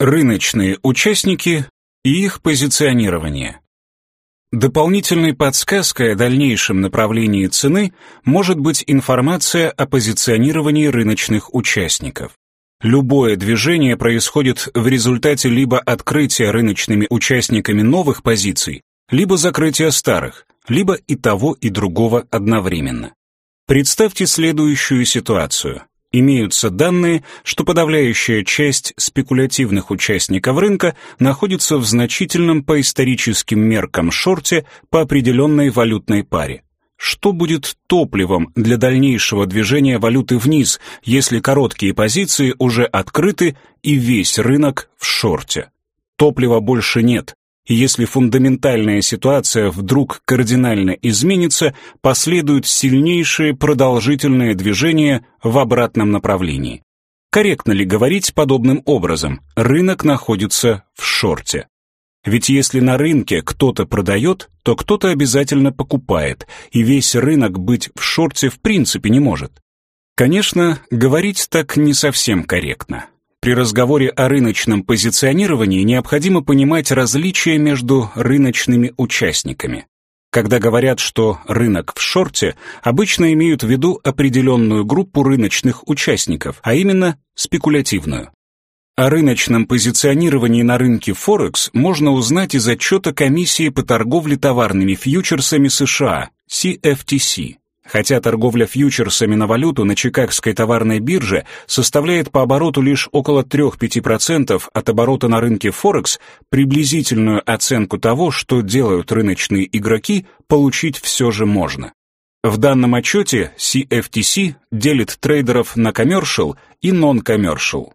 Рыночные участники и их позиционирование. Дополнительной подсказкой о дальнейшем направлении цены может быть информация о позиционировании рыночных участников. Любое движение происходит в результате либо открытия рыночными участниками новых позиций, либо закрытия старых, либо и того, и другого одновременно. Представьте следующую ситуацию имеются данные, что подавляющая часть спекулятивных участников рынка находится в значительном по историческим меркам шорте по определенной валютной паре. Что будет топливом для дальнейшего движения валюты вниз, если короткие позиции уже открыты и весь рынок в шорте? Топлива больше нет, и если фундаментальная ситуация вдруг кардинально изменится, последуют сильнейшие продолжительные движения в обратном направлении. Корректно ли говорить подобным образом? Рынок находится в шорте. Ведь если на рынке кто-то продает, то кто-то обязательно покупает, и весь рынок быть в шорте в принципе не может. Конечно, говорить так не совсем корректно. При разговоре о рыночном позиционировании необходимо понимать различия между рыночными участниками. Когда говорят, что рынок в шорте, обычно имеют в виду определенную группу рыночных участников, а именно спекулятивную. О рыночном позиционировании на рынке Форекс можно узнать из отчета Комиссии по торговле товарными фьючерсами США, CFTC. Хотя торговля фьючерсами на валюту на Чикагской товарной бирже составляет по обороту лишь около 3-5% от оборота на рынке Форекс, приблизительную оценку того, что делают рыночные игроки, получить все же можно. В данном отчете CFTC делит трейдеров на commercial и non-commercial.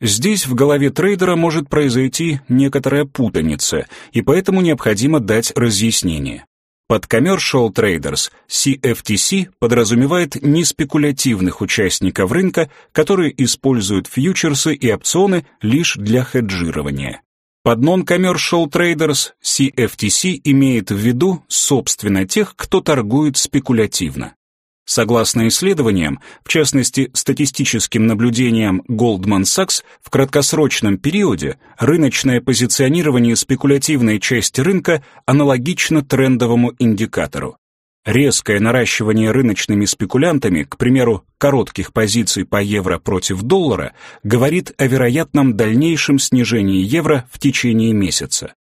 Здесь в голове трейдера может произойти некоторая путаница, и поэтому необходимо дать разъяснение. Под Commercial Traders CFTC подразумевает неспекулятивных участников рынка, которые используют фьючерсы и опционы лишь для хеджирования. Под Non-Commercial Traders CFTC имеет в виду, собственно, тех, кто торгует спекулятивно. Согласно исследованиям, в частности статистическим наблюдениям Goldman Sachs, в краткосрочном периоде рыночное позиционирование спекулятивной части рынка аналогично трендовому индикатору. Резкое наращивание рыночными спекулянтами, к примеру, коротких позиций по евро против доллара, говорит о вероятном дальнейшем снижении евро в течение месяца.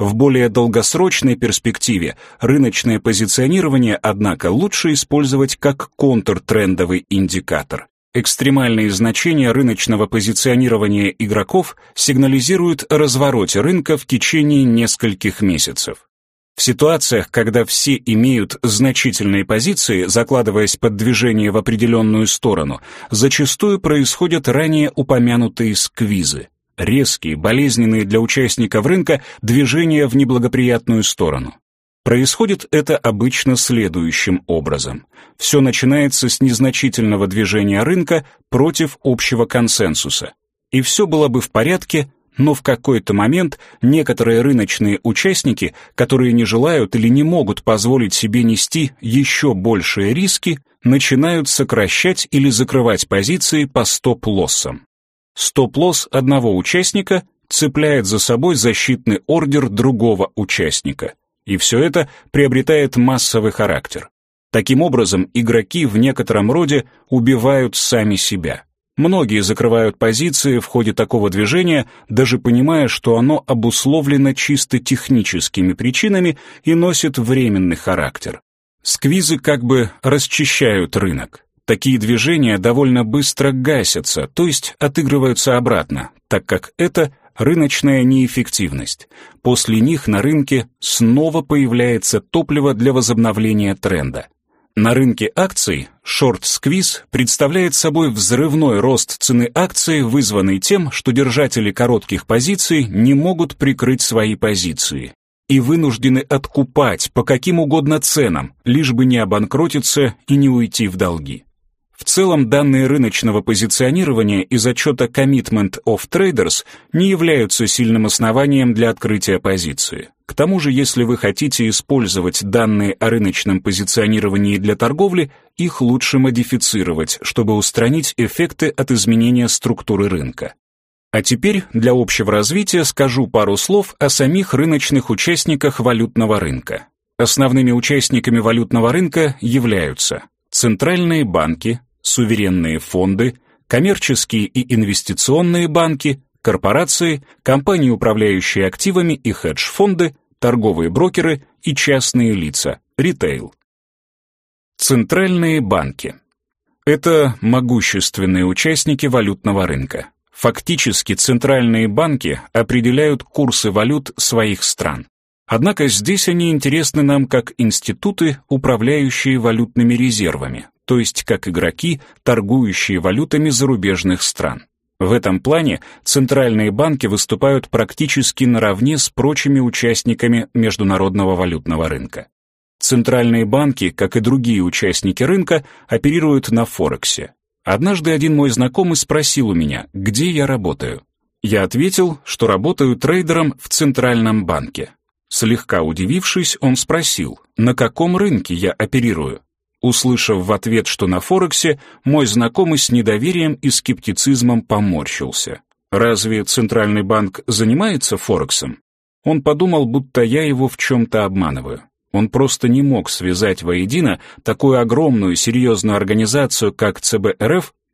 В более долгосрочной перспективе рыночное позиционирование, однако, лучше использовать как контртрендовый индикатор. Экстремальные значения рыночного позиционирования игроков сигнализируют о развороте рынка в течение нескольких месяцев. В ситуациях, когда все имеют значительные позиции, закладываясь под движение в определенную сторону, зачастую происходят ранее упомянутые сквизы резкие, болезненные для участников рынка движения в неблагоприятную сторону. Происходит это обычно следующим образом. Все начинается с незначительного движения рынка против общего консенсуса. И все было бы в порядке, но в какой-то момент некоторые рыночные участники, которые не желают или не могут позволить себе нести еще большие риски, начинают сокращать или закрывать позиции по стоп-лоссам. Стоп-лосс одного участника цепляет за собой защитный ордер другого участника. И все это приобретает массовый характер. Таким образом, игроки в некотором роде убивают сами себя. Многие закрывают позиции в ходе такого движения, даже понимая, что оно обусловлено чисто техническими причинами и носит временный характер. Сквизы как бы расчищают рынок. Такие движения довольно быстро гасятся, то есть отыгрываются обратно, так как это рыночная неэффективность. После них на рынке снова появляется топливо для возобновления тренда. На рынке акций шорт-сквиз представляет собой взрывной рост цены акции, вызванный тем, что держатели коротких позиций не могут прикрыть свои позиции и вынуждены откупать по каким угодно ценам, лишь бы не обанкротиться и не уйти в долги. В целом, данные рыночного позиционирования из отчета Commitment of Traders не являются сильным основанием для открытия позиции. К тому же, если вы хотите использовать данные о рыночном позиционировании для торговли, их лучше модифицировать, чтобы устранить эффекты от изменения структуры рынка. А теперь для общего развития скажу пару слов о самих рыночных участниках валютного рынка. Основными участниками валютного рынка являются центральные банки, суверенные фонды, коммерческие и инвестиционные банки, корпорации, компании, управляющие активами и хедж-фонды, торговые брокеры и частные лица, ритейл. Центральные банки. Это могущественные участники валютного рынка. Фактически центральные банки определяют курсы валют своих стран. Однако здесь они интересны нам как институты, управляющие валютными резервами, то есть как игроки, торгующие валютами зарубежных стран. В этом плане центральные банки выступают практически наравне с прочими участниками международного валютного рынка. Центральные банки, как и другие участники рынка, оперируют на Форексе. Однажды один мой знакомый спросил у меня, где я работаю. Я ответил, что работаю трейдером в Центральном банке. Слегка удивившись, он спросил, на каком рынке я оперирую. Услышав в ответ, что на Форексе, мой знакомый с недоверием и скептицизмом поморщился. Разве Центральный банк занимается Форексом? Он подумал, будто я его в чем-то обманываю. Он просто не мог связать воедино такую огромную серьезную организацию, как ЦБ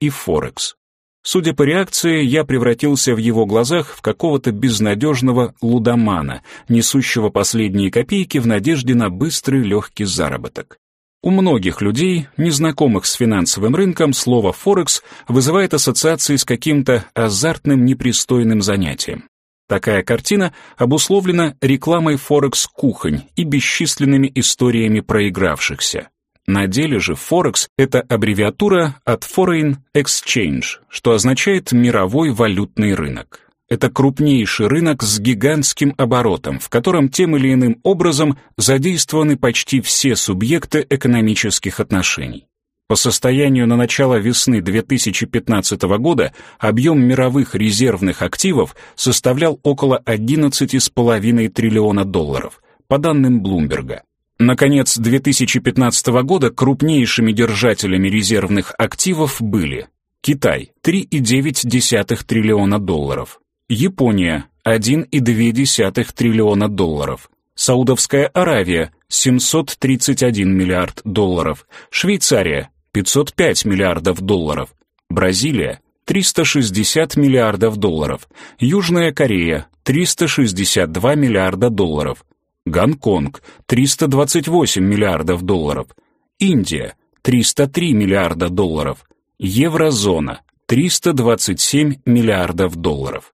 и Форекс. Судя по реакции, я превратился в его глазах в какого-то безнадежного лудомана, несущего последние копейки в надежде на быстрый легкий заработок. У многих людей, незнакомых с финансовым рынком, слово «форекс» вызывает ассоциации с каким-то азартным непристойным занятием. Такая картина обусловлена рекламой Форекс-кухонь и бесчисленными историями проигравшихся. На деле же Форекс — это аббревиатура от Foreign Exchange, что означает «мировой валютный рынок». Это крупнейший рынок с гигантским оборотом, в котором тем или иным образом задействованы почти все субъекты экономических отношений. По состоянию на начало весны 2015 года объем мировых резервных активов составлял около 11,5 триллиона долларов, по данным Блумберга. На конец 2015 года крупнейшими держателями резервных активов были Китай – 3,9 триллиона долларов, Япония – 1,2 триллиона долларов, Саудовская Аравия – 731 миллиард долларов, Швейцария 505 миллиардов долларов, Бразилия 360 миллиардов долларов, Южная Корея 362 миллиарда долларов, Гонконг 328 миллиардов долларов, Индия 303 миллиарда долларов, Еврозона 327 миллиардов долларов.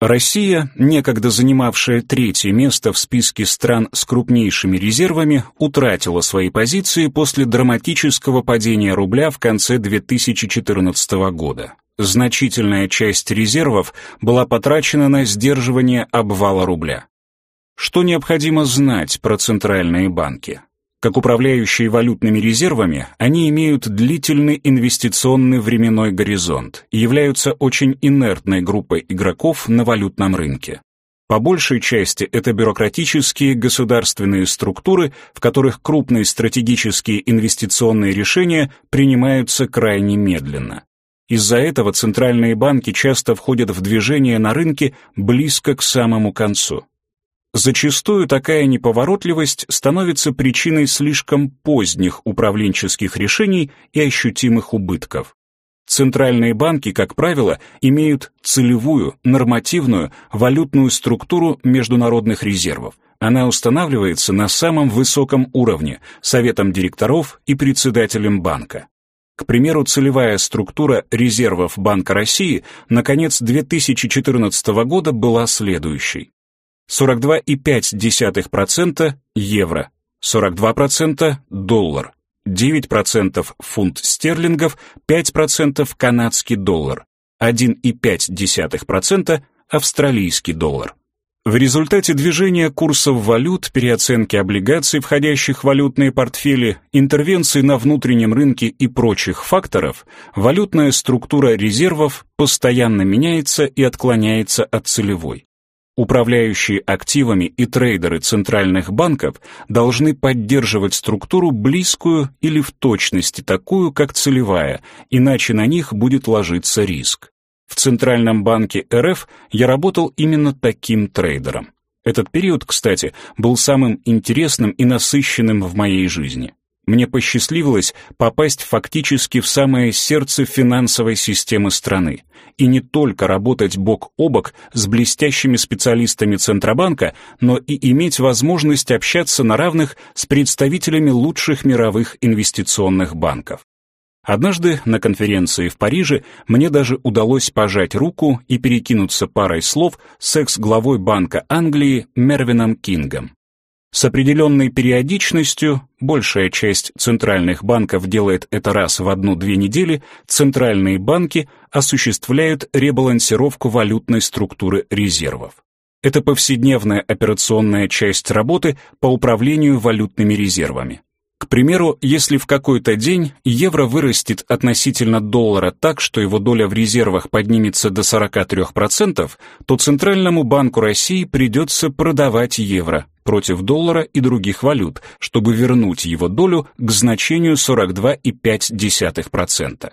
Россия, некогда занимавшая третье место в списке стран с крупнейшими резервами, утратила свои позиции после драматического падения рубля в конце 2014 года. Значительная часть резервов была потрачена на сдерживание обвала рубля. Что необходимо знать про центральные банки? Как управляющие валютными резервами, они имеют длительный инвестиционный временной горизонт и являются очень инертной группой игроков на валютном рынке. По большей части это бюрократические государственные структуры, в которых крупные стратегические инвестиционные решения принимаются крайне медленно. Из-за этого центральные банки часто входят в движение на рынке близко к самому концу. Зачастую такая неповоротливость становится причиной слишком поздних управленческих решений и ощутимых убытков. Центральные банки, как правило, имеют целевую, нормативную, валютную структуру международных резервов. Она устанавливается на самом высоком уровне, советом директоров и председателем банка. К примеру, целевая структура резервов Банка России на конец 2014 года была следующей. 42,5% евро, 42% доллар, 9% фунт стерлингов, 5% канадский доллар, 1,5% австралийский доллар. В результате движения курсов валют, переоценки облигаций, входящих в валютные портфели, интервенций на внутреннем рынке и прочих факторов, валютная структура резервов постоянно меняется и отклоняется от целевой. Управляющие активами и трейдеры центральных банков должны поддерживать структуру близкую или в точности такую, как целевая, иначе на них будет ложиться риск. В Центральном банке РФ я работал именно таким трейдером. Этот период, кстати, был самым интересным и насыщенным в моей жизни. Мне посчастливилось попасть фактически в самое сердце финансовой системы страны и не только работать бок о бок с блестящими специалистами Центробанка, но и иметь возможность общаться на равных с представителями лучших мировых инвестиционных банков. Однажды на конференции в Париже мне даже удалось пожать руку и перекинуться парой слов с экс-главой Банка Англии Мервином Кингом. С определенной периодичностью, большая часть центральных банков делает это раз в одну-две недели, центральные банки осуществляют ребалансировку валютной структуры резервов. Это повседневная операционная часть работы по управлению валютными резервами. К примеру, если в какой-то день евро вырастет относительно доллара так, что его доля в резервах поднимется до 43%, то Центральному банку России придется продавать евро против доллара и других валют, чтобы вернуть его долю к значению 42,5%.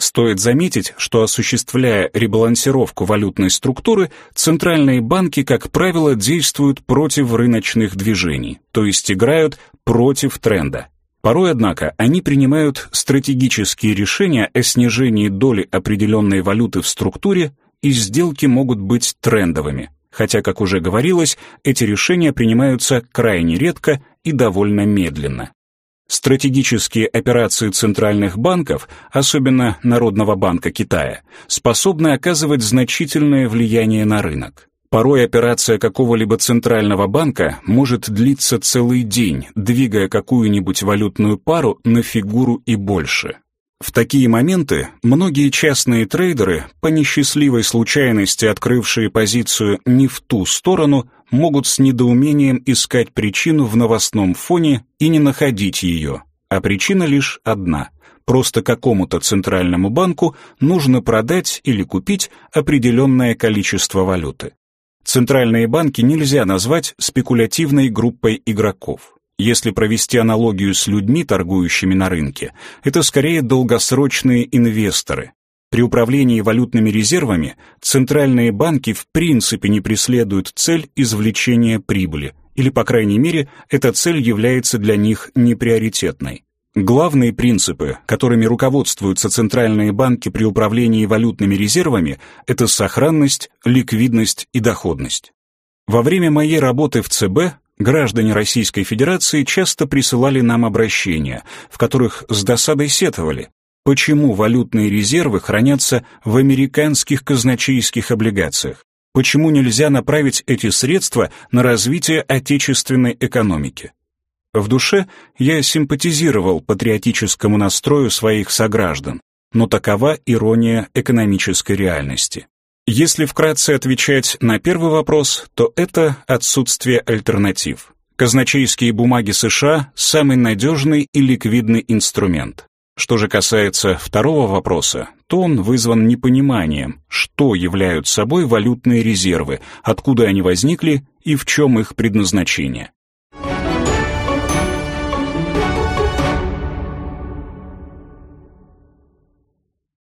Стоит заметить, что осуществляя ребалансировку валютной структуры, центральные банки, как правило, действуют против рыночных движений, то есть играют против тренда. Порой, однако, они принимают стратегические решения о снижении доли определенной валюты в структуре, и сделки могут быть трендовыми, хотя, как уже говорилось, эти решения принимаются крайне редко и довольно медленно. Стратегические операции центральных банков, особенно Народного банка Китая, способны оказывать значительное влияние на рынок. Порой операция какого-либо центрального банка может длиться целый день, двигая какую-нибудь валютную пару на фигуру и больше. В такие моменты многие частные трейдеры, по несчастливой случайности открывшие позицию не в ту сторону, могут с недоумением искать причину в новостном фоне и не находить ее, а причина лишь одна – просто какому-то центральному банку нужно продать или купить определенное количество валюты. Центральные банки нельзя назвать спекулятивной группой игроков. Если провести аналогию с людьми, торгующими на рынке, это скорее долгосрочные инвесторы, при управлении валютными резервами центральные банки в принципе не преследуют цель извлечения прибыли, или, по крайней мере, эта цель является для них неприоритетной. Главные принципы, которыми руководствуются центральные банки при управлении валютными резервами, это сохранность, ликвидность и доходность. Во время моей работы в ЦБ граждане Российской Федерации часто присылали нам обращения, в которых с досадой сетовали, Почему валютные резервы хранятся в американских казначейских облигациях? Почему нельзя направить эти средства на развитие отечественной экономики? В душе я симпатизировал патриотическому настрою своих сограждан, но такова ирония экономической реальности. Если вкратце отвечать на первый вопрос, то это отсутствие альтернатив. Казначейские бумаги США – самый надежный и ликвидный инструмент. Что же касается второго вопроса, то он вызван непониманием, что являются собой валютные резервы, откуда они возникли и в чем их предназначение.